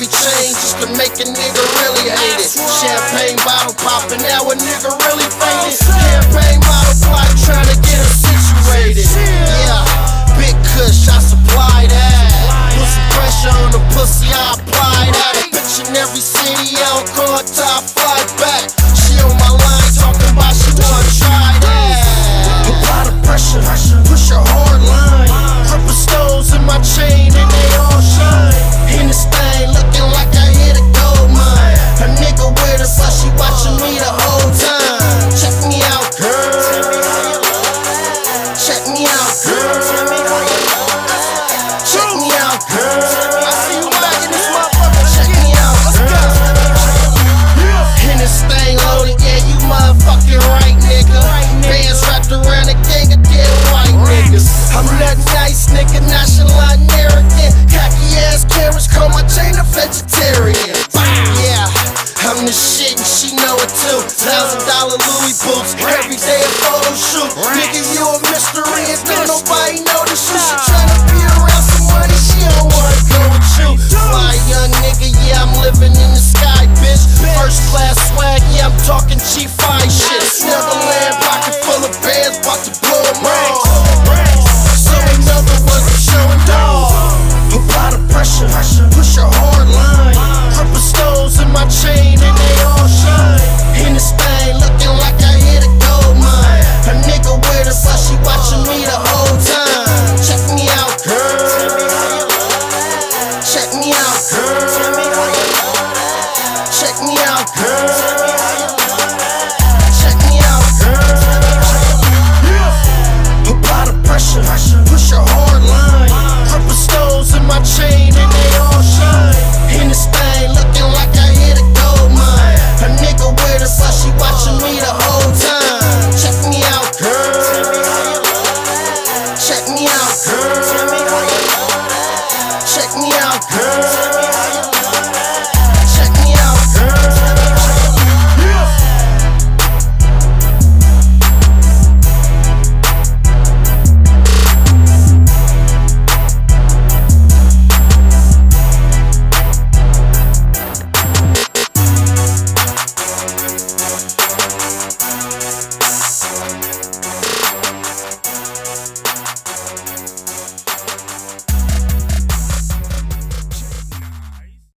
every change just to make a nigga really hate it. Champagne bottle popping, now a nigga really fainted. chain a vegetarian. Yeah, I'm the shit and she know it too. Thousand dollar Louis boots, every day a photo shoot. Nigga, you a mystery and don't nobody know.